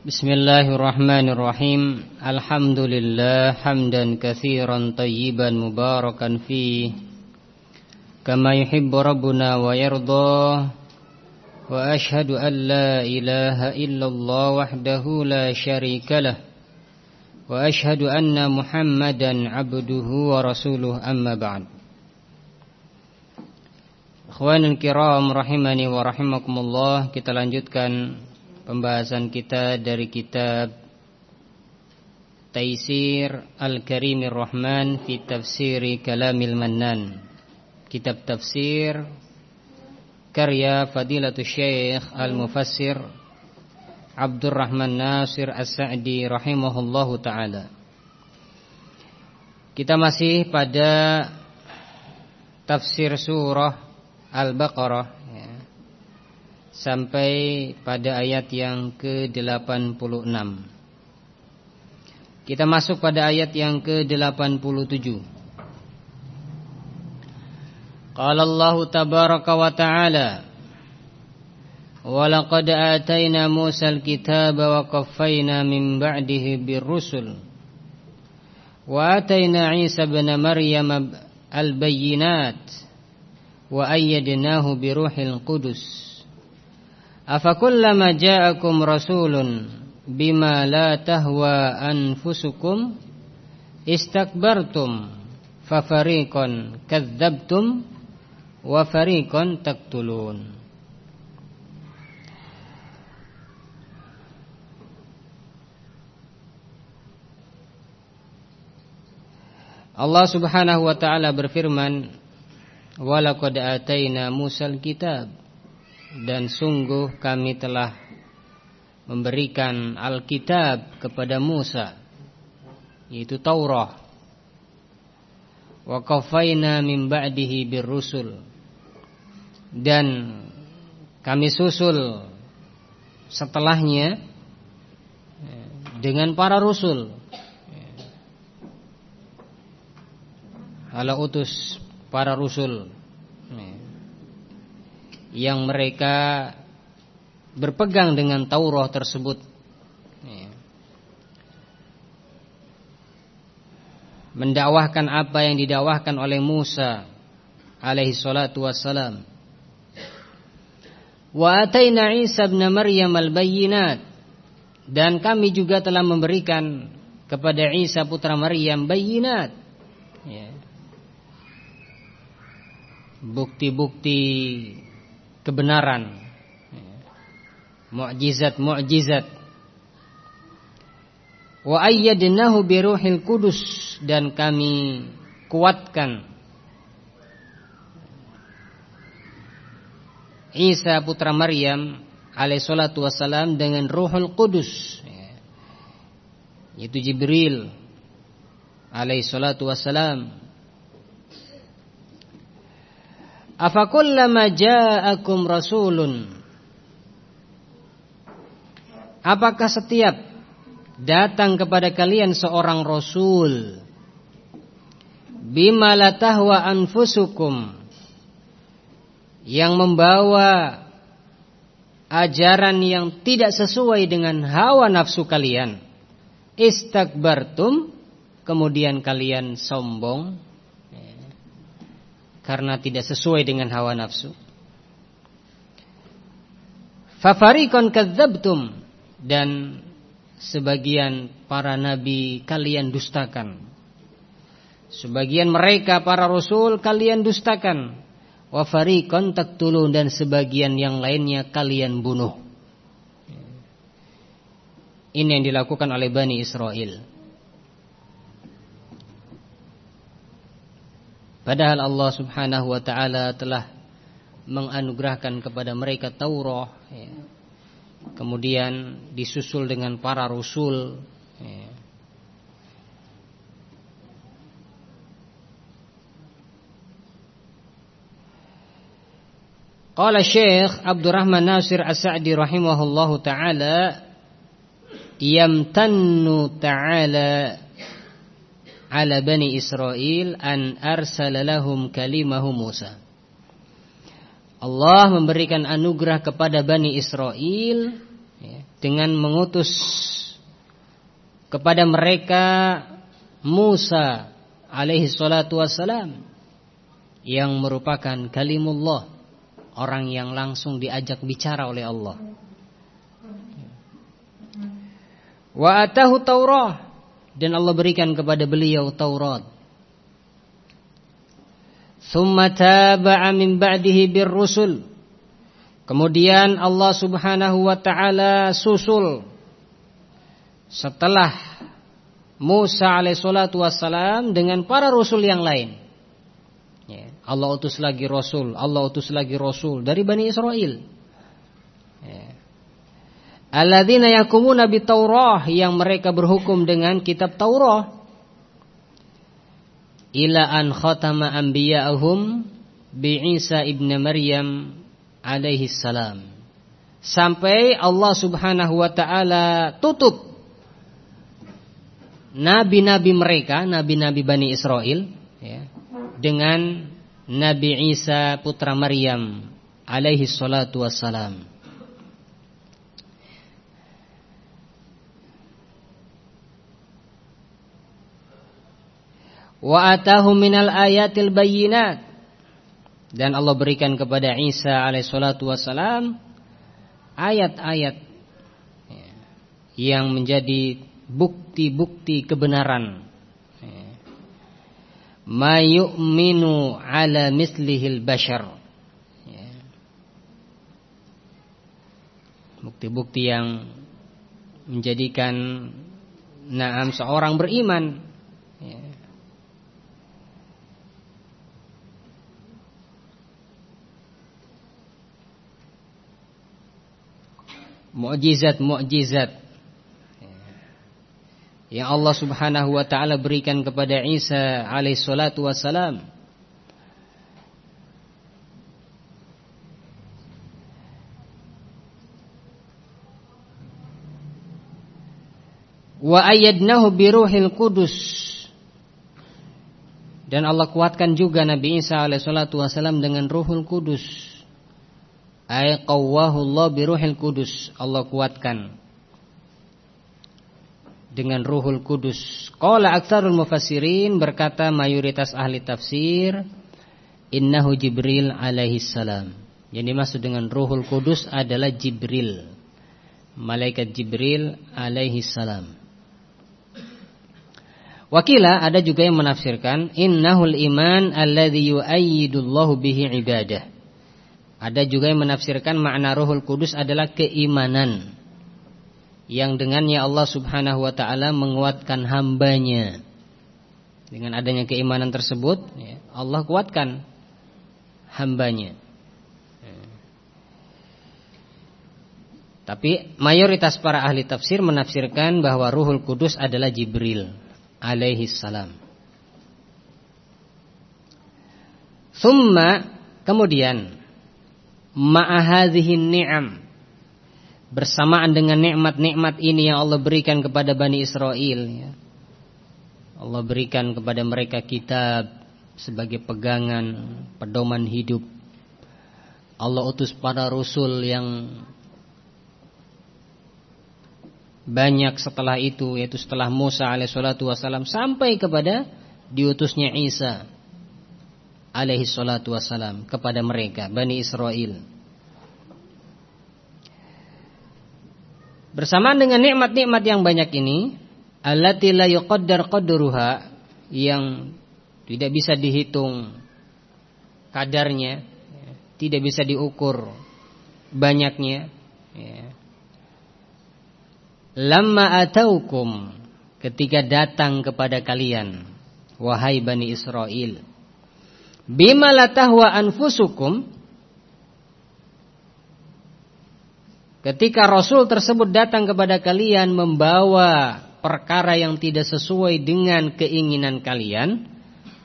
Bismillahirrahmanirrahim. Alhamdulillah Hamdan kathiran tayyiban Mubarakan fi Kama yuhibu Rabbuna Wa yardha Wa ashadu an ilaha Illallah wahdahu La syarikalah Wa ashadu anna muhammadan Abduhu wa rasuluh Amma ba'd. Akhwanul kiram Rahimani wa rahimakumullah Kita lanjutkan pembahasan kita dari kitab Taisir Al-Karimir Rahman fi tafsiri Kalamil Mannan. Kitab tafsir karya Fadilatul Syekh Al-Mufassir Abdurrahman Nasir As-Sa'di rahimahullahu taala. Kita masih pada tafsir surah Al-Baqarah sampai pada ayat yang ke-86. Kita masuk pada ayat yang ke-87. Qala Allah tabaraka wa ta'ala Wa laqad atayna Musa al-kitaba wa qaffayna min ba'dihi bir-rusul Wa atayna Isa ibn Maryam al-bayyinat wa ayyadnahu bi ruhil qudus Afakullama ja'akum rasulun bima la tahwa anfusukum istakbartum fafariqan kadzabtum wa fariqan taqtulun. Allah Subhanahu wa taala berfirman walaqad ataina Musal kitab dan sungguh kami telah memberikan Alkitab kepada Musa yaitu Taurat. Wa qafaina min ba'dihi birrusul. Dan kami susul setelahnya dengan para rasul ala utus para rasul yang mereka berpegang dengan Taurat tersebut. Mendakwahkan apa yang didakwahkan oleh Musa alaihi salatu wassalam. Wa ataina Isa ibn Maryam al-bayyinat dan kami juga telah memberikan kepada Isa putra Maryam bayyinat. Ya. Bukti-bukti kebenaran. Mukjizat-mukjizat wa ayyadnahu bi ruhil kudus dan kami kuatkan Isa putra Maryam alaihi salatu wassalam dengan Ruhul Kudus yaitu Jibril alaihi salatu wassalam Afakullama ja'akum rasulun. Apakah setiap datang kepada kalian seorang rasul? Bima la tahwa anfusukum. Yang membawa ajaran yang tidak sesuai dengan hawa nafsu kalian. Istakbartum kemudian kalian sombong karena tidak sesuai dengan hawa nafsu. Fafarikon kadzabtum dan sebagian para nabi kalian dustakan. Sebagian mereka para rasul kalian dustakan. Wa fariqan taqtulun dan sebagian yang lainnya kalian bunuh. Ini yang dilakukan oleh Bani Israel. Padahal Allah subhanahu wa ta'ala telah menganugerahkan kepada mereka Taurat ya. Kemudian disusul dengan para rasul ya. Qala Syekh Abdurrahman Nasir As-Sa'di rahimahullahu taala yamtannu ta'ala ala bani Israel an arsala lahum kalimahu Musa. Allah memberikan anugerah kepada bani Israel ya, dengan mengutus kepada mereka Musa alaihi salatu wassalam yang merupakan kalimullah orang yang langsung diajak bicara oleh Allah wa atahu taurah dan Allah berikan kepada beliau Taurat. Thumma taba'a min ba'dihi birrusul. Kemudian Allah subhanahu wa ta'ala susul. Setelah Musa alaihissalatu wassalam Dengan para rasul yang lain. Ya, Allah utus lagi rasul Allah utus lagi rasul Dari Bani Israel. Ya. Alladzina yakumuna Taurah Yang mereka berhukum dengan kitab Taurah Ila an khatama anbiya'ahum Bi Isa ibn Maryam alaihi salam sampai Allah Subhanahu wa taala tutup nabi-nabi mereka, nabi-nabi Bani Israel ya, dengan Nabi Isa putra Maryam alaihi salatu wassalam. Wa atahu minal ayatil bayyinat dan Allah berikan kepada Isa alaihissalatu wassalam ayat-ayat yang menjadi bukti-bukti kebenaran. Ma yu'minu ala mislihil bashar. Bukti-bukti yang menjadikan naam seorang beriman mukjizat-mukjizat yang Allah Subhanahu wa taala berikan kepada Isa alaihissalatu wassalam. Wa ayyadnahu biruhil qudus. Dan Allah kuatkan juga Nabi Isa alaihissalatu wassalam dengan Ruhul Kudus Ay qawwahullah biruhil kudus Allah kuatkan dengan ruhul kudus Qala aktsarul mufassirin berkata mayoritas ahli tafsir innahu Jibril alaihi salam. Yang dimaksud dengan ruhul kudus adalah Jibril. Malaikat Jibril alaihi salam. Wakila ada juga yang menafsirkan innahul iman alladhi yu'ayyidullahu bihi ibadah. Ada juga yang menafsirkan makna Ruhul Kudus adalah keimanan yang dengannya Allah Subhanahu wa taala menguatkan hambanya. Dengan adanya keimanan tersebut, ya, Allah kuatkan hambanya. Tapi mayoritas para ahli tafsir menafsirkan bahwa Ruhul Kudus adalah Jibril alaihi salam. Thumma kemudian ma'ahadhihin ni'am. Bersamaan dengan nikmat-nikmat ini yang Allah berikan kepada Bani Israel ya. Allah berikan kepada mereka kitab sebagai pegangan pedoman hidup. Allah utus para rasul yang banyak setelah itu yaitu setelah Musa alaihissalatu wassalam sampai kepada diutusnya Isa alaihi salatu wassalam kepada mereka Bani Israel Bersamaan dengan nikmat-nikmat yang banyak ini allati la yuqaddar qadruha yang tidak bisa dihitung kadarnya tidak bisa diukur banyaknya ya. Lamma ataukum ketika datang kepada kalian wahai Bani Israel Bima latahwa anfusukum. Ketika Rasul tersebut datang kepada kalian membawa perkara yang tidak sesuai dengan keinginan kalian,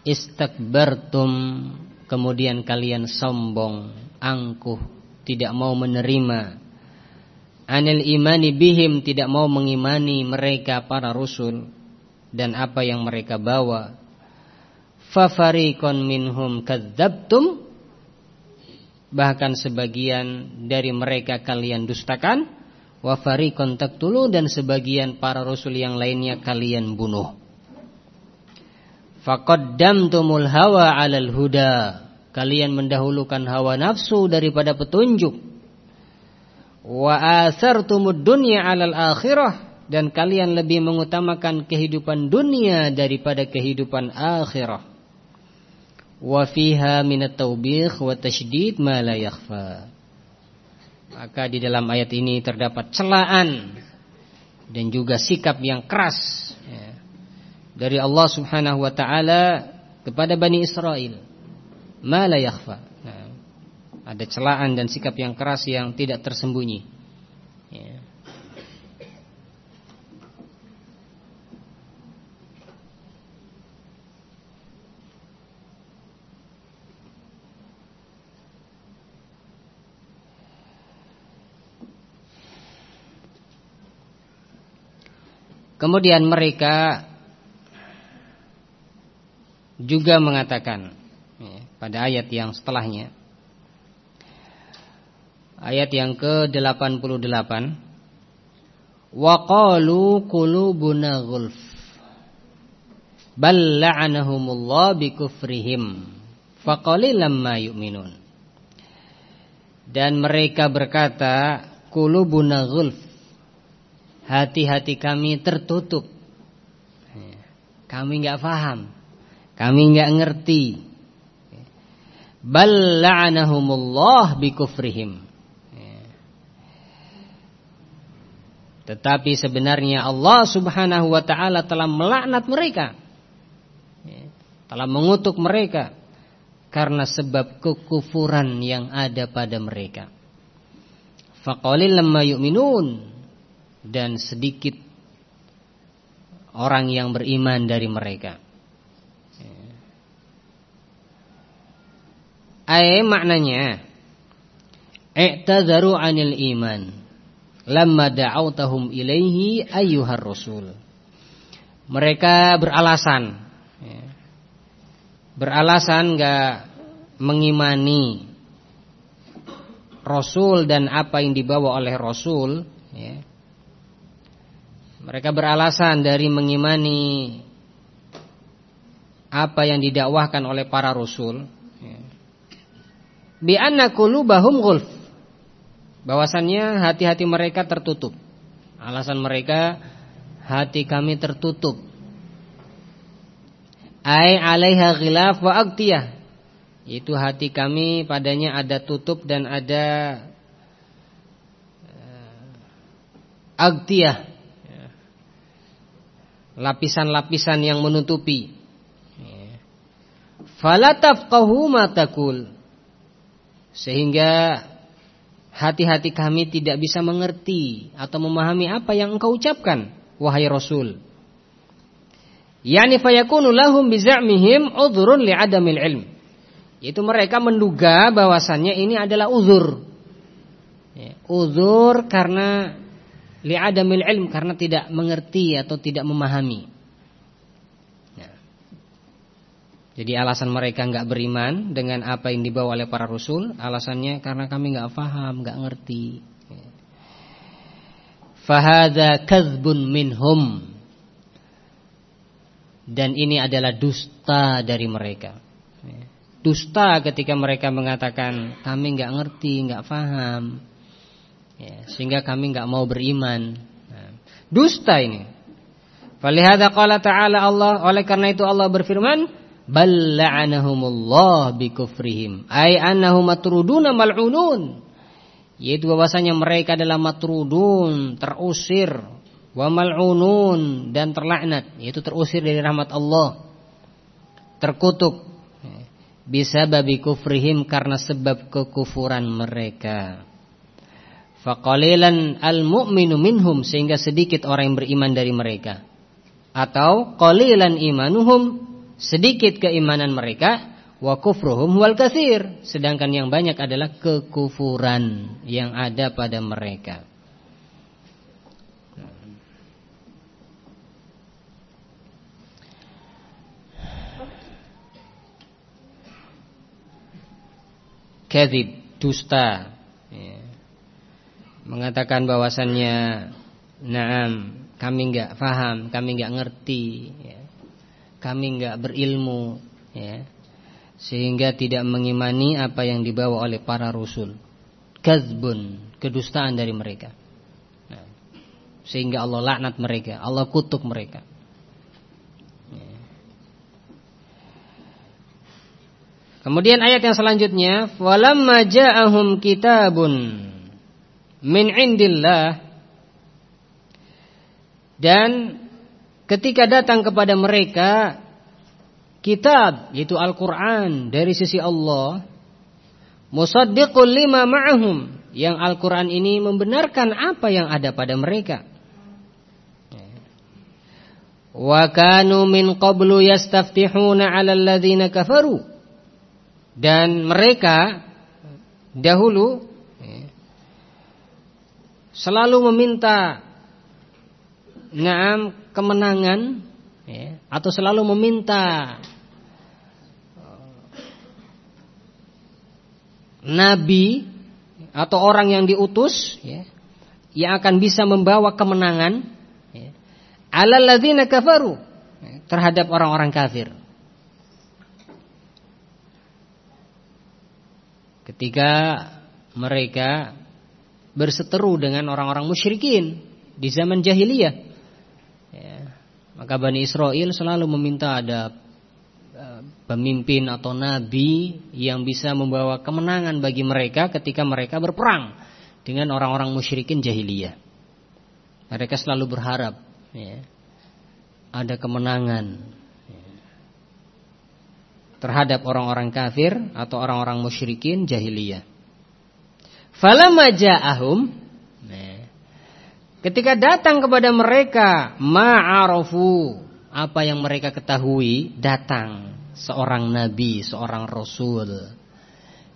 istakbartum, kemudian kalian sombong, angkuh, tidak mau menerima. Anil imani bihim tidak mau mengimani mereka para rasul dan apa yang mereka bawa fafarikon minhum kadzabtum bahkan sebagian dari mereka kalian dustakan wa fariqan taqtulu dan sebagian para rasul yang lainnya kalian bunuh. Faqaddamtumul hawa 'alal huda. Kalian mendahulukan hawa nafsu daripada petunjuk. Wa athartumud dunya 'alal akhirah dan kalian lebih mengutamakan kehidupan dunia daripada kehidupan akhirah. Wa fiha minat taubih wa tasydid ma la yakhfa. Maka di dalam ayat ini terdapat celaan dan juga sikap yang keras ya, dari Allah Subhanahu wa taala kepada Bani Israel. Ma la yakhfa. Nah, ada celaan dan sikap yang keras yang tidak tersembunyi. Ya. Kemudian mereka juga mengatakan ya, pada ayat yang setelahnya. Ayat yang ke-88. Wa qalu qulubuna ghulf. Bal la'anahumullah bikufrihim. Faqalilam ma yu'minun. Dan mereka berkata qulubuna ghulf hati-hati kami tertutup. Kami nggak paham, kami nggak ngerti. Bal la'anahumullah bikufrihim. Tetapi sebenarnya Allah Subhanahu wa taala telah melaknat mereka. Telah mengutuk mereka karena sebab kekufuran yang ada pada mereka. Faqalil lamma dan sedikit orang yang beriman dari mereka. Ay maknanya i'tadharu 'anil iman lamma da'awtahum ilaihi ayyuhar rasul. Mereka beralasan beralasan enggak mengimani Rasul dan apa yang dibawa oleh Rasul ya, mereka beralasan dari mengimani apa yang didakwahkan oleh para rasul. Bi anna qulubahum ghulf. Bahwasannya hati-hati mereka tertutup. Alasan mereka hati kami tertutup. Ai alaiha ghilaf wa agtiyah. Itu hati kami padanya ada tutup dan ada uh, agtiyah lapisan-lapisan yang menutupi. Fala tafqahu ma Sehingga hati-hati kami tidak bisa mengerti atau memahami apa yang engkau ucapkan wahai Rasul. Yani fayakunu lahum bizamihim udhrun li'adamil ilm. Itu mereka menduga bahwasannya ini adalah uzur. Ya, uzur karena li'adamil ilm karena tidak mengerti atau tidak memahami. Ya. Jadi alasan mereka nggak beriman dengan apa yang dibawa oleh para rasul, alasannya karena kami nggak faham, nggak ngerti. Ya. Fahada kadzbun minhum. Dan ini adalah dusta dari mereka. Ya. Dusta ketika mereka mengatakan kami nggak ngerti, nggak faham ya, sehingga kami nggak mau beriman. Nah, dusta ini. Falihada qala ta'ala Allah oleh karena itu Allah berfirman bal la'anahumullah bikufrihim. Ay annahum matruduna mal'unun. Yaitu bahwasanya mereka adalah matrudun terusir. Wa mal'unun dan terlaknat. Yaitu terusir dari rahmat Allah. Terkutuk. Bisa babi kufrihim karena sebab kekufuran mereka Faqalilan al-mu'minu minhum sehingga sedikit orang yang beriman dari mereka. Atau qalilan imanuhum sedikit keimanan mereka wa kufruhum wal katsir sedangkan yang banyak adalah kekufuran yang ada pada mereka. Kadzib, dusta mengatakan bahwasannya naam kami enggak faham, kami enggak ngerti ya. Kami enggak berilmu ya. Sehingga tidak mengimani apa yang dibawa oleh para rasul. Kadzbun, kedustaan dari mereka. Nah, sehingga Allah laknat mereka, Allah kutuk mereka. Kemudian ayat yang selanjutnya, "Walamma ja'ahum kitabun min indillah" Dan ketika datang kepada mereka kitab yaitu Al-Qur'an dari sisi Allah, musaddiqul lima ma'ahum, yang Al-Qur'an ini membenarkan apa yang ada pada mereka. Wa kanu min qablu yastaftihuna 'alal ladzina kafaru dan mereka dahulu selalu meminta naam kemenangan ya, atau selalu meminta nabi atau orang yang diutus ya, yang akan bisa membawa kemenangan ya, alalladzina kafaru ya, terhadap orang-orang kafir. ketika mereka berseteru dengan orang-orang musyrikin di zaman jahiliyah. Ya, maka Bani Israel selalu meminta ada uh, pemimpin atau nabi yang bisa membawa kemenangan bagi mereka ketika mereka berperang dengan orang-orang musyrikin jahiliyah. Mereka selalu berharap ya, ada kemenangan terhadap orang-orang kafir atau orang-orang musyrikin jahiliyah. Falamma ja'ahum. Nah, ketika datang kepada mereka ma'arofu apa yang mereka ketahui? Datang seorang nabi, seorang rasul.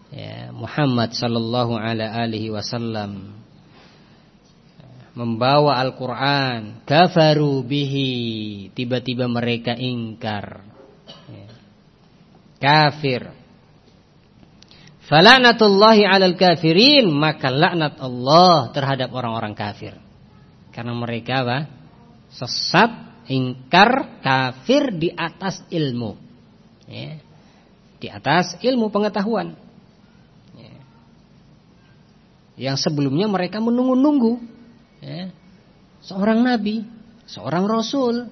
Ya, Muhammad sallallahu alaihi wasallam. Membawa Al-Qur'an, kafaru bihi, tiba-tiba mereka ingkar. Kafir. Fala'natullahi 'alal kafirin, maka laknat Allah terhadap orang-orang kafir. Karena mereka apa? Sesat, ingkar, kafir di atas ilmu. Ya. Di atas ilmu pengetahuan. Ya. Yang sebelumnya mereka menunggu-nunggu ya. seorang nabi, seorang rasul.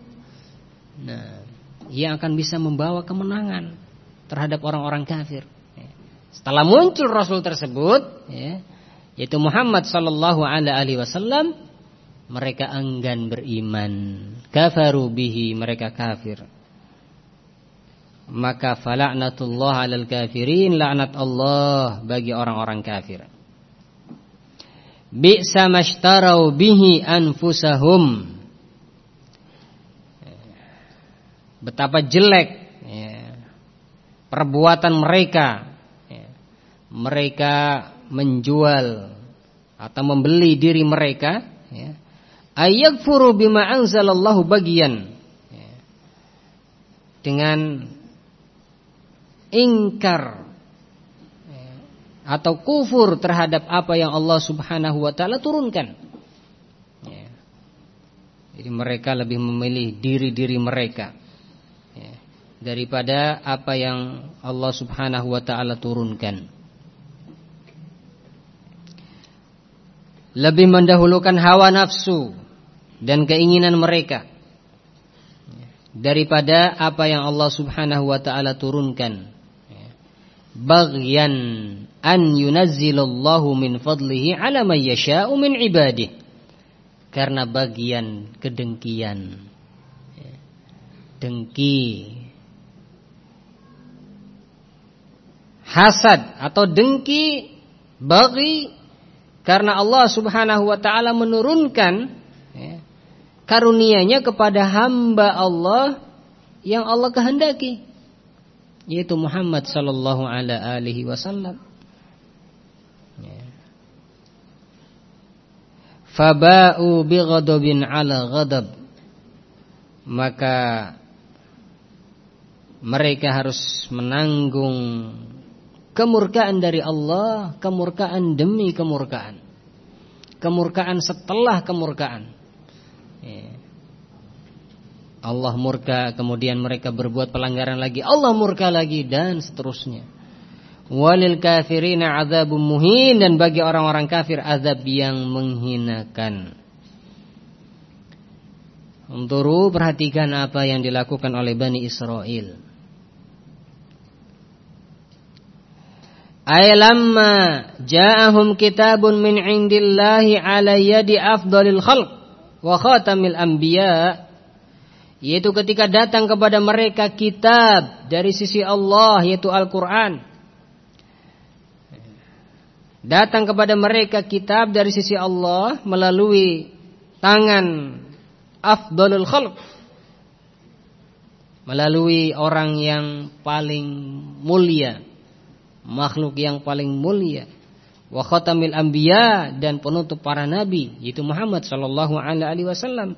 Nah, yang akan bisa membawa kemenangan terhadap orang-orang kafir. Setelah muncul Rasul tersebut, ya, yaitu Muhammad Sallallahu Alaihi Wasallam, mereka enggan beriman, kafaru bihi, mereka kafir. Maka falaknatullah alal kafirin, laknat Allah bagi orang-orang kafir. Bi'sa mashtarau bihi anfusahum. Betapa jelek perbuatan mereka ya. Mereka menjual atau membeli diri mereka ya. ayakfuru bima anzalallahu bagian ya. dengan ingkar ya. atau kufur terhadap apa yang Allah Subhanahu wa taala turunkan jadi mereka lebih memilih diri-diri mereka daripada apa yang Allah Subhanahu wa taala turunkan. Lebih mendahulukan hawa nafsu dan keinginan mereka daripada apa yang Allah Subhanahu wa taala turunkan. Baghyan an yunazzilallahu min fadlihi ala man yasha'u min ibadihi. Karena bagian kedengkian. Dengki hasad atau dengki bagi karena Allah Subhanahu wa taala menurunkan ya, karunia-Nya kepada hamba Allah yang Allah kehendaki yaitu Muhammad sallallahu alaihi wasallam. Ya. Faba'u bighadabin ala ghadab maka mereka harus menanggung kemurkaan dari Allah, kemurkaan demi kemurkaan. kemurkaan setelah kemurkaan. Ya. Allah murka, kemudian mereka berbuat pelanggaran lagi, Allah murka lagi dan seterusnya. Walil kafirina azabun muhin dan bagi orang-orang kafir azab yang menghinakan. Untuk perhatikan apa yang dilakukan oleh Bani Israel. Ay lamma ja'ahum kitabun min indillahi ala yadi afdalil khalq wa khatamil anbiya. Yaitu ketika datang kepada mereka kitab dari sisi Allah yaitu Al-Qur'an. Datang kepada mereka kitab dari sisi Allah melalui tangan afdalul khalq. Melalui orang yang paling mulia makhluk yang paling mulia wa khatamil anbiya dan penutup para nabi yaitu Muhammad sallallahu alaihi wasallam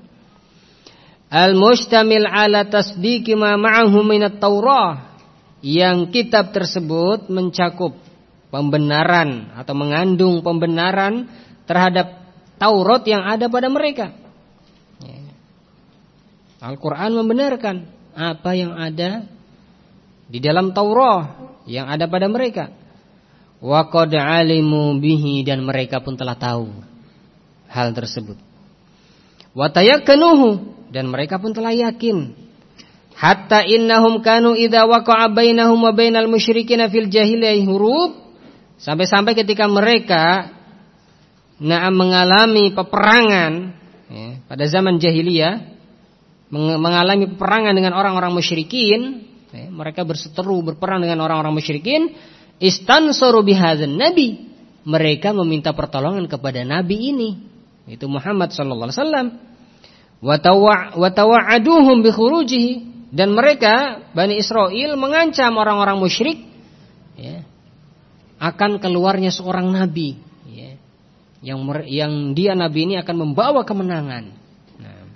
al mustamil ala tasdiqi ma ma'ahu minat taurah yang kitab tersebut mencakup pembenaran atau mengandung pembenaran terhadap Taurat yang ada pada mereka. Al-Quran membenarkan apa yang ada di dalam Taurat yang ada pada mereka. Wa alimu bihi dan mereka pun telah tahu hal tersebut. Wa tayakkanuhu dan mereka pun telah yakin. Hatta innahum kanu idza waqa'a bainahum wa bainal musyrikin fil jahiliyah hurub sampai-sampai ketika mereka na'am mengalami peperangan ya, pada zaman jahiliyah mengalami peperangan dengan orang-orang musyrikin Ya, mereka berseteru berperang dengan orang-orang musyrikin. Istansaru bihadzan nabi. Mereka meminta pertolongan kepada nabi ini. Itu Muhammad sallallahu alaihi wasallam. Wa tawa'aduhum bi khurujihi dan mereka Bani Israel mengancam orang-orang musyrik ya, akan keluarnya seorang nabi ya, yang yang dia nabi ini akan membawa kemenangan. Nah.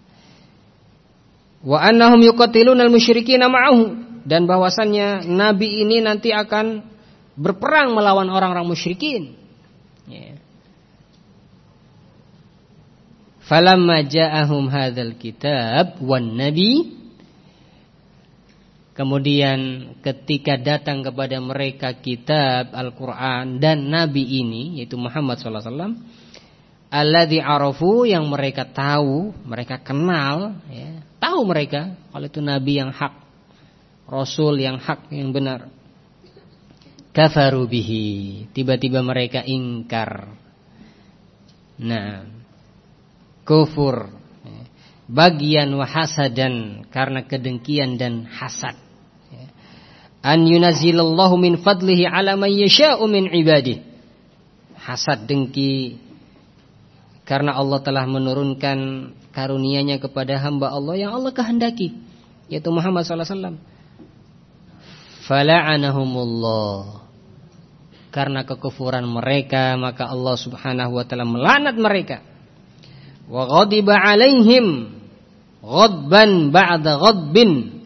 Wa annahum yuqatiluna al-musyrikina ma'ahu dan bahwasannya nabi ini nanti akan berperang melawan orang-orang musyrikin. Ya. Falamma ja'ahum hadzal kitab wan nabi Kemudian ketika datang kepada mereka kitab Al-Quran dan Nabi ini Yaitu Muhammad SAW Alladhi arafu yang mereka tahu Mereka kenal ya, Tahu mereka Kalau itu Nabi yang hak Rasul yang hak yang benar. Kafaru bihi. Tiba-tiba mereka ingkar. Nah Kufur. Bagian wahasadan Karena kedengkian dan hasad. An yunazilallahu min fadlihi ala man yasha'u min ibadih Hasad dengki. Karena Allah telah menurunkan karunianya kepada hamba Allah yang Allah kehendaki Yaitu Muhammad sallallahu alaihi wasallam fala'anahumullah. Karena kekufuran mereka maka Allah Subhanahu wa taala melaknat mereka. Wa ghadiba alaihim ghadban ba'da ghadbin.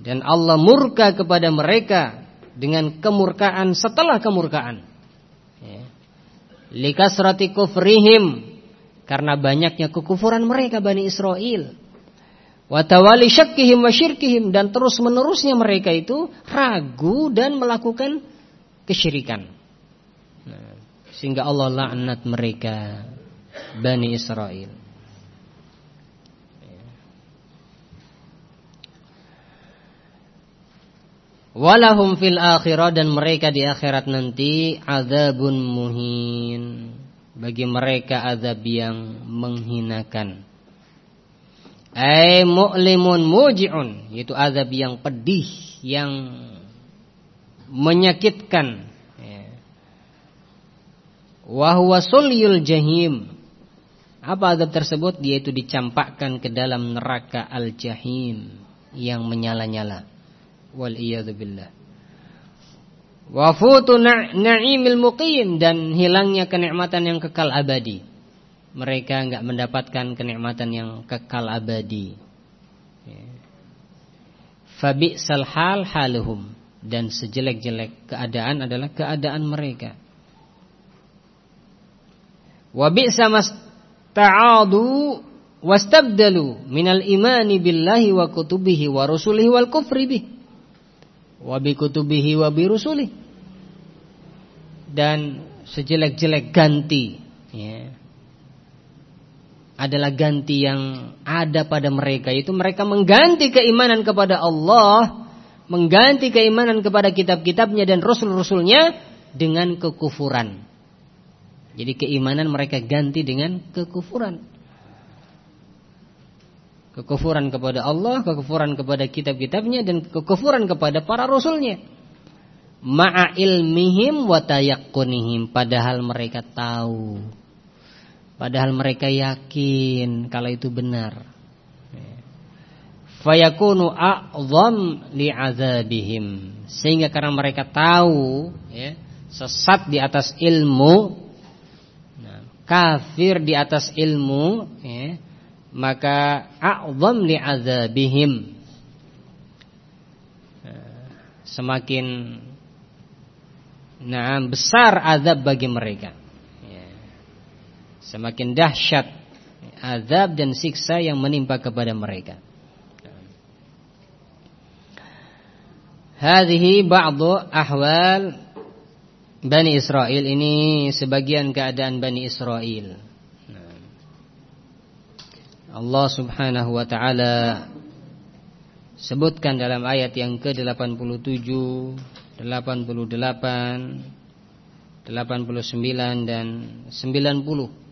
Dan Allah murka kepada mereka dengan kemurkaan setelah kemurkaan. Ya. likasrati kufrihim. Karena banyaknya kekufuran mereka Bani Israel Watawali syakkihim wa syirkihim dan terus menerusnya mereka itu ragu dan melakukan kesyirikan. Sehingga Allah laknat mereka Bani Israel. Walahum fil akhirah dan mereka di akhirat nanti azabun muhin. Bagi mereka azab yang menghinakan. Ai mu'limun muji'un. Yaitu azab yang pedih Yang Menyakitkan. Ya. Wahuwa sulyul jahim. Apa azab tersebut? Yaitu dicampakkan ke dalam neraka al-jahim Yang menyala-nyala. Wal billah. Wafutu na'imil muqim Dan hilangnya kenikmatan yang kekal abadi mereka enggak mendapatkan kenikmatan yang kekal abadi. Ya. Fabi'sal hal haluhum dan sejelek-jelek keadaan adalah keadaan mereka. Wa bi'sa masta'adu wastabdalu minal imani billahi wa kutubihi wa rusulihi wal kufri bih. Wa bi kutubihi wa bi rusulihi. Dan sejelek-jelek ganti ya, adalah ganti yang ada pada mereka itu mereka mengganti keimanan kepada Allah mengganti keimanan kepada kitab-kitabnya dan rasul-rasulnya dengan kekufuran. Jadi keimanan mereka ganti dengan kekufuran. Kekufuran kepada Allah, kekufuran kepada kitab-kitabnya dan kekufuran kepada para rasulnya. Ma'a ilmihim wa padahal mereka tahu. Padahal mereka yakin kalau itu benar. Fayakunu a'zam li'adzabihim sehingga karena mereka tahu ya, sesat di atas ilmu nah, kafir di atas ilmu ya, maka a'zam li'adzabihim nah, semakin nah besar azab bagi mereka. Semakin dahsyat azab dan siksa yang menimpa kepada mereka Hadhihi ba'du ahwal Bani Israel ini sebagian keadaan Bani Israel. Allah Subhanahu wa taala sebutkan dalam ayat yang ke-87, 88, 89 dan 90.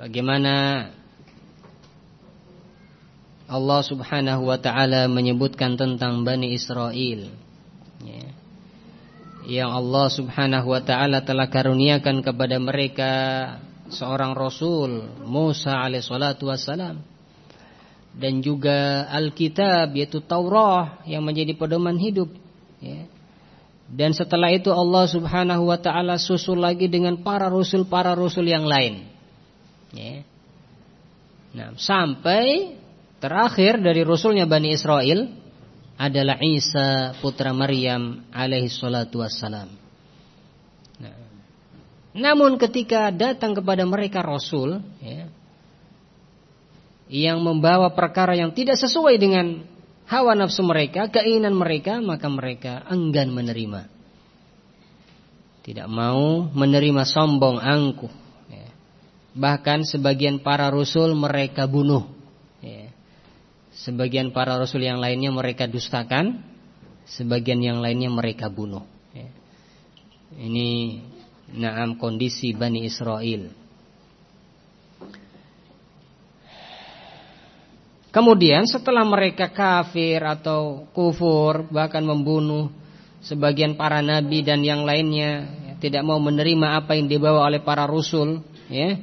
Bagaimana Allah subhanahu wa ta'ala menyebutkan tentang Bani Israel ya. Yang Allah subhanahu wa ta'ala telah karuniakan kepada mereka Seorang Rasul Musa alaihissalatu wassalam Dan juga Alkitab yaitu Taurah Yang menjadi pedoman hidup ya. Dan setelah itu Allah subhanahu wa ta'ala susul lagi dengan para Rasul-para Rasul yang lain ya. Nah, sampai Terakhir dari Rasulnya Bani Israel adalah Isa putra Maryam alaihi salatu wassalam. Nah, namun ketika datang kepada mereka Rasul ya, yang membawa perkara yang tidak sesuai dengan hawa nafsu mereka, keinginan mereka, maka mereka enggan menerima. Tidak mau menerima sombong angkuh. Ya. Bahkan sebagian para rasul mereka bunuh. Sebagian para rasul yang lainnya mereka dustakan Sebagian yang lainnya mereka bunuh ya. Ini Naam kondisi Bani Israel Kemudian setelah mereka kafir atau kufur Bahkan membunuh Sebagian para nabi dan yang lainnya Tidak mau menerima apa yang dibawa oleh para rasul Ya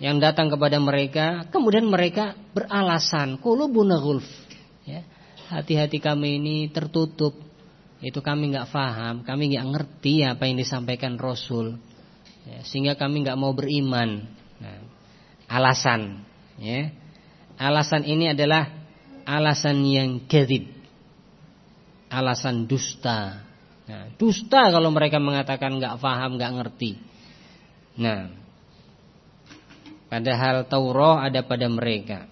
yang datang kepada mereka, kemudian mereka beralasan, qulubuna ghulf. Ya. Hati-hati kami ini tertutup. Itu kami nggak faham, kami nggak ngerti apa yang disampaikan Rasul. Ya, sehingga kami nggak mau beriman. Nah, alasan, ya. Alasan ini adalah alasan yang kedip. Alasan dusta. Nah, dusta kalau mereka mengatakan nggak faham, nggak ngerti. Nah, Padahal Taurat ada pada mereka.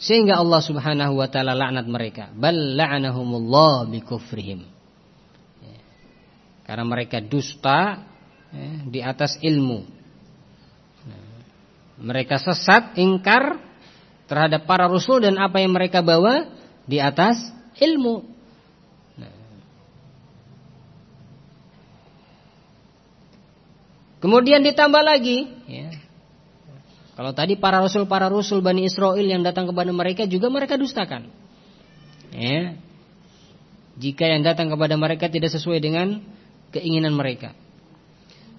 Sehingga Allah Subhanahu wa taala laknat mereka. Bal la'anahumullah bikufrihim. Karena mereka dusta ya, di atas ilmu. Mereka sesat, ingkar terhadap para rasul dan apa yang mereka bawa di atas ilmu. Kemudian ditambah lagi, ya. Kalau tadi para rasul para rasul bani Israel yang datang kepada mereka juga mereka dustakan. Ya. Jika yang datang kepada mereka tidak sesuai dengan keinginan mereka.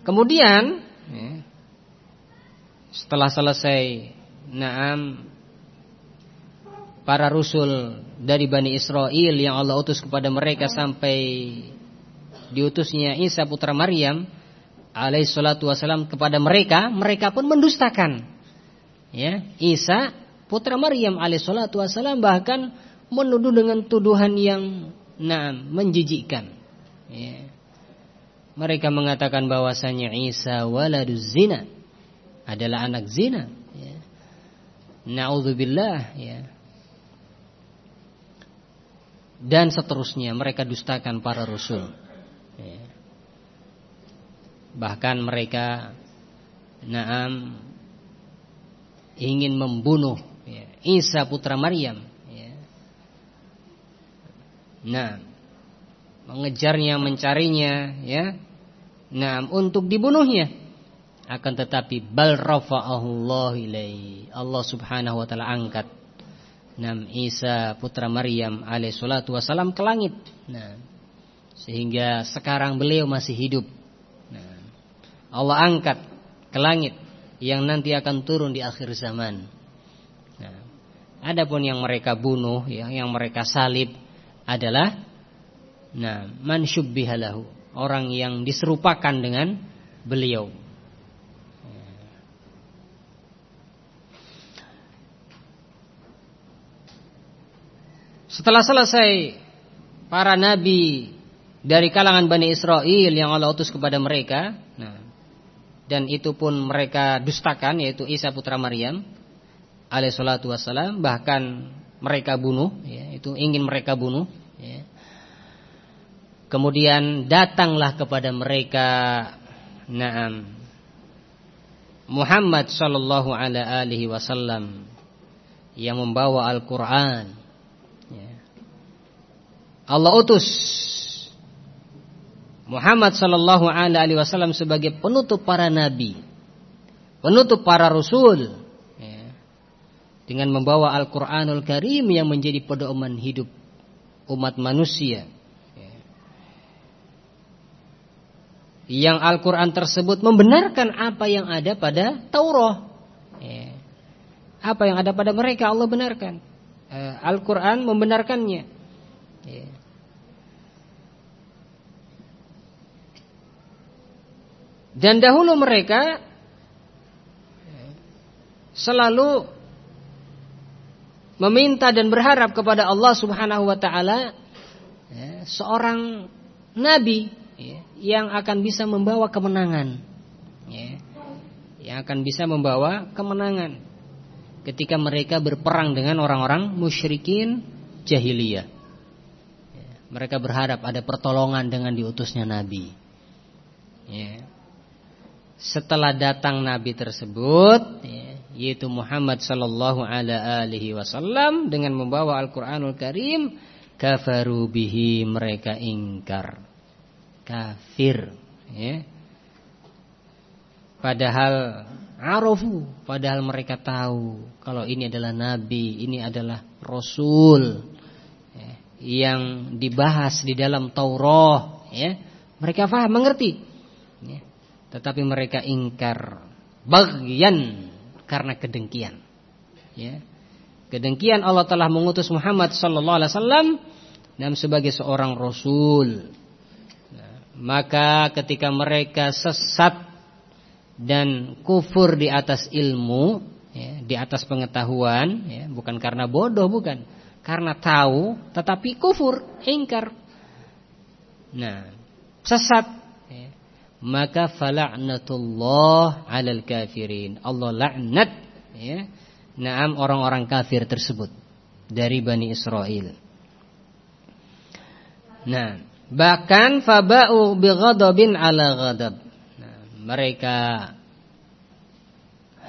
Kemudian, ya, setelah selesai, naam para rasul dari bani Israel yang Allah utus kepada mereka sampai diutusnya Isa putra Maryam alaihi salatu wasalam kepada mereka, mereka pun mendustakan. Ya, Isa putra Maryam alaihi salatu wasalam bahkan menuduh dengan tuduhan yang nah menjijikkan. Ya. mereka mengatakan bahwasanya Isa waladuz zina adalah anak zina ya. Naudzubillah ya. Dan seterusnya mereka dustakan para rasul. Ya. Bahkan mereka naam ingin membunuh ya, Isa putra Maryam ya. Nah, mengejarnya, mencarinya ya. Nah, untuk dibunuhnya akan tetapi bal rafa'ahullah ilai. Allah Subhanahu wa taala angkat Nam Isa putra Maryam alaihi salatu wasalam ke langit. Nah, sehingga sekarang beliau masih hidup. Allah angkat ke langit yang nanti akan turun di akhir zaman. Nah, adapun yang mereka bunuh, ya, yang mereka salib adalah nah, man syubbihalahu, orang yang diserupakan dengan beliau. Setelah selesai para nabi dari kalangan Bani Israel yang Allah utus kepada mereka, nah, dan itu pun mereka dustakan yaitu Isa putra Maryam alaihissalatu wassalam bahkan mereka bunuh, ya, itu ingin mereka bunuh. Ya. Kemudian datanglah kepada mereka, naam Muhammad sallallahu alaihi wasallam yang membawa Al-Quran Allah utus Muhammad sallallahu alaihi wasallam sebagai penutup para nabi, penutup para rasul ya, dengan membawa Al-Qur'anul Karim yang menjadi pedoman hidup umat manusia. Ya. Yang Al-Qur'an tersebut membenarkan apa yang ada pada Taurat. Ya. Apa yang ada pada mereka Allah benarkan. Eh, Al-Qur'an membenarkannya. Ya. Dan dahulu mereka selalu meminta dan berharap kepada Allah Subhanahu wa taala ya, seorang nabi ya, yang akan bisa membawa kemenangan. Ya, yang akan bisa membawa kemenangan ketika mereka berperang dengan orang-orang musyrikin jahiliyah. Ya, mereka berharap ada pertolongan dengan diutusnya nabi. Setelah datang Nabi tersebut ya, yaitu Muhammad sallallahu alaihi wasallam dengan membawa Al-Qur'anul Karim kafaru bihi mereka ingkar. Kafir ya. Padahal arafu padahal mereka tahu kalau ini adalah nabi ini adalah rasul ya, yang dibahas di dalam Taurat ya. Mereka faham mengerti tetapi mereka ingkar bagian karena kedengkian. Ya. Kedengkian Allah telah mengutus Muhammad sallallahu alaihi wasallam dan sebagai seorang rasul. Nah, maka ketika mereka sesat dan kufur di atas ilmu, ya, di atas pengetahuan, ya, bukan karena bodoh, bukan, karena tahu, tetapi kufur, ingkar. Nah, sesat maka fala'natullah 'alal kafirin. Allah laknat ya. Naam orang-orang kafir tersebut dari Bani Israel. Nah, bahkan faba'u bighadabin 'ala ghadab. Nah, mereka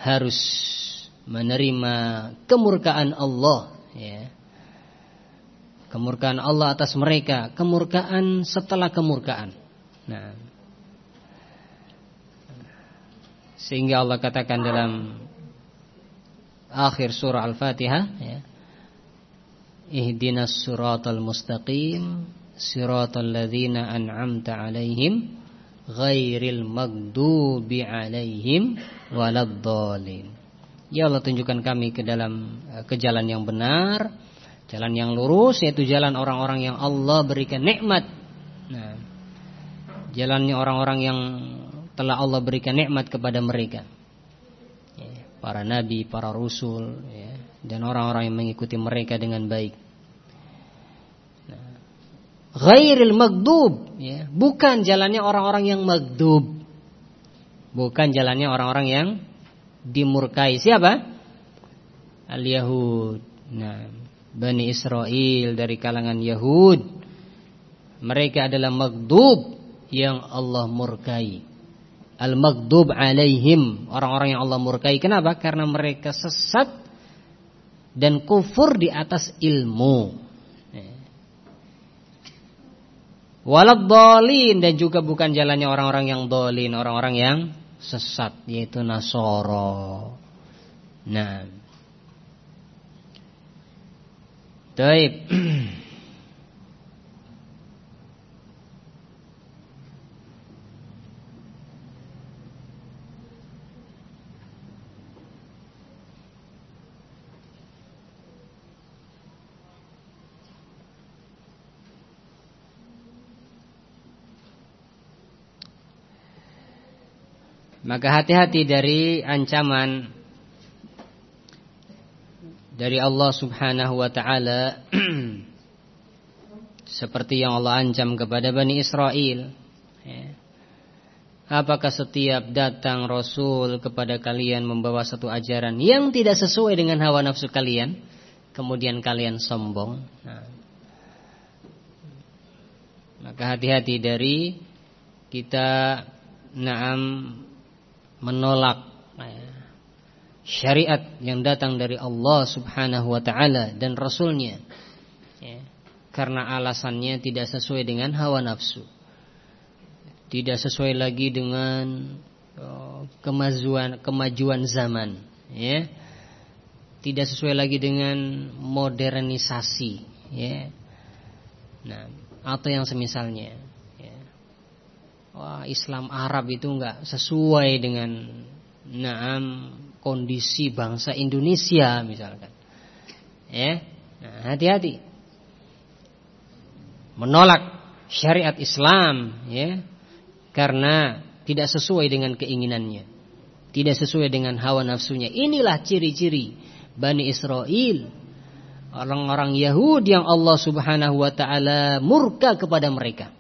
harus menerima kemurkaan Allah ya. Kemurkaan Allah atas mereka, kemurkaan setelah kemurkaan. Nah, Sehingga Allah katakan dalam akhir surah Al-Fatihah ya. Ihdinas siratal mustaqim siratal ladzina an'amta 'alaihim ghairil maghdubi 'alaihim waladdallin. Ya Allah tunjukkan kami ke dalam ke jalan yang benar, jalan yang lurus yaitu jalan orang-orang yang Allah berikan nikmat. Nah, jalannya orang-orang yang telah Allah berikan nikmat kepada mereka. Ya, para nabi, para rasul, ya, dan orang-orang yang mengikuti mereka dengan baik. Nah, Ghairil magdub ya, bukan jalannya orang-orang yang magdub. Bukan jalannya orang-orang yang dimurkai. Siapa? Al-Yahud. Nah, Bani Israel dari kalangan Yahud. Mereka adalah magdub yang Allah murkai. Al-magdub alaihim, orang-orang yang Allah murkai. Kenapa? Karena mereka sesat dan kufur di atas ilmu. Walad dan juga bukan jalannya orang-orang yang dolin, orang-orang yang sesat yaitu Nasoro. Nah. Taib. Maka hati-hati dari ancaman dari Allah Subhanahu wa taala seperti yang Allah ancam kepada Bani Israel. Ya. Apakah setiap datang Rasul kepada kalian membawa satu ajaran yang tidak sesuai dengan hawa nafsu kalian, kemudian kalian sombong? Nah. Maka hati-hati dari kita naam menolak ya, syariat yang datang dari Allah Subhanahu wa taala dan rasulnya ya, karena alasannya tidak sesuai dengan hawa nafsu. Tidak sesuai lagi dengan oh, kemajuan kemajuan zaman, ya. Tidak sesuai lagi dengan modernisasi, ya. Nah, atau yang semisalnya. Wah, Islam Arab itu enggak sesuai dengan naam kondisi bangsa Indonesia misalkan. Ya. Nah, hati-hati. Menolak syariat Islam ya karena tidak sesuai dengan keinginannya. Tidak sesuai dengan hawa nafsunya. Inilah ciri-ciri Bani Israel orang-orang Yahudi yang Allah Subhanahu wa taala murka kepada mereka.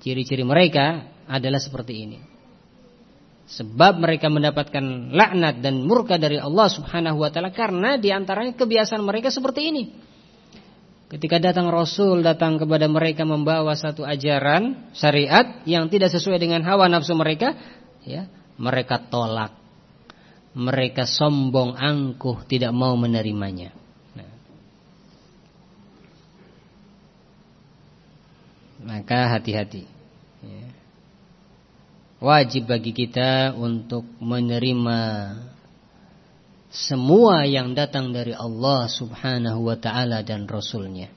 Ciri-ciri mereka adalah seperti ini. Sebab mereka mendapatkan laknat dan murka dari Allah Subhanahu wa taala karena di antaranya kebiasaan mereka seperti ini. Ketika datang Rasul datang kepada mereka membawa satu ajaran syariat yang tidak sesuai dengan hawa nafsu mereka, ya, mereka tolak. Mereka sombong angkuh tidak mau menerimanya. Maka hati-hati. Ya. Wajib bagi kita untuk menerima semua yang datang dari Allah subhanahu wa ta'ala dan Rasulnya.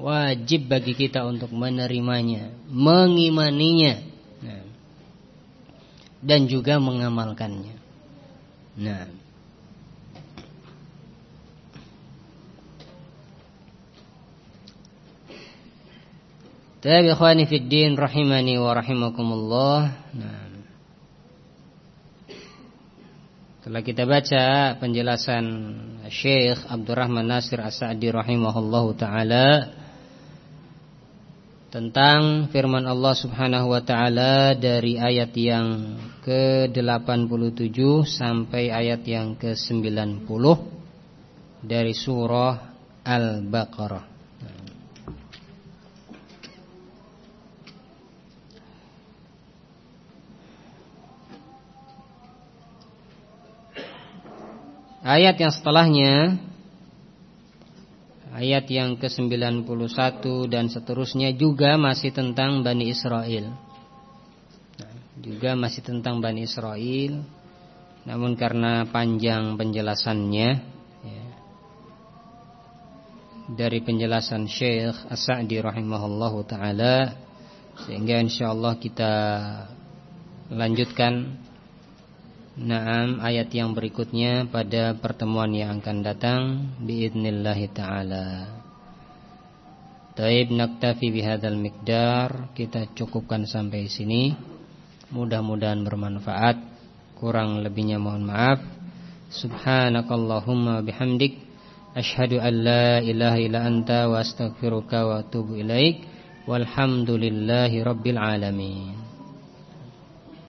Wajib bagi kita untuk menerimanya, mengimaninya, nah, dan juga mengamalkannya. Nah, Tapi ikhwani fid din rahimani wa rahimakumullah. Nah. Setelah kita baca penjelasan Syekh Abdurrahman Nasir As-Sa'di rahimahullahu taala tentang firman Allah Subhanahu wa taala dari ayat yang ke-87 sampai ayat yang ke-90 dari surah Al-Baqarah. Ayat yang setelahnya Ayat yang ke-91 dan seterusnya juga masih tentang Bani Israel. Juga masih tentang Bani Israel Namun karena panjang penjelasannya ya, Dari penjelasan Syekh As-Sa'di rahimahullahu ta'ala Sehingga insyaAllah kita lanjutkan Naam ayat yang berikutnya pada pertemuan yang akan datang biidznillah taala. Taib naktafi bihadzal miqdar, kita cukupkan sampai sini. Mudah-mudahan bermanfaat. Kurang lebihnya mohon maaf. Subhanakallahumma bihamdik Ashhadu an la ilaha illa anta wa astaghfiruka wa atubu ilaik. Walhamdulillahi rabbil alamin.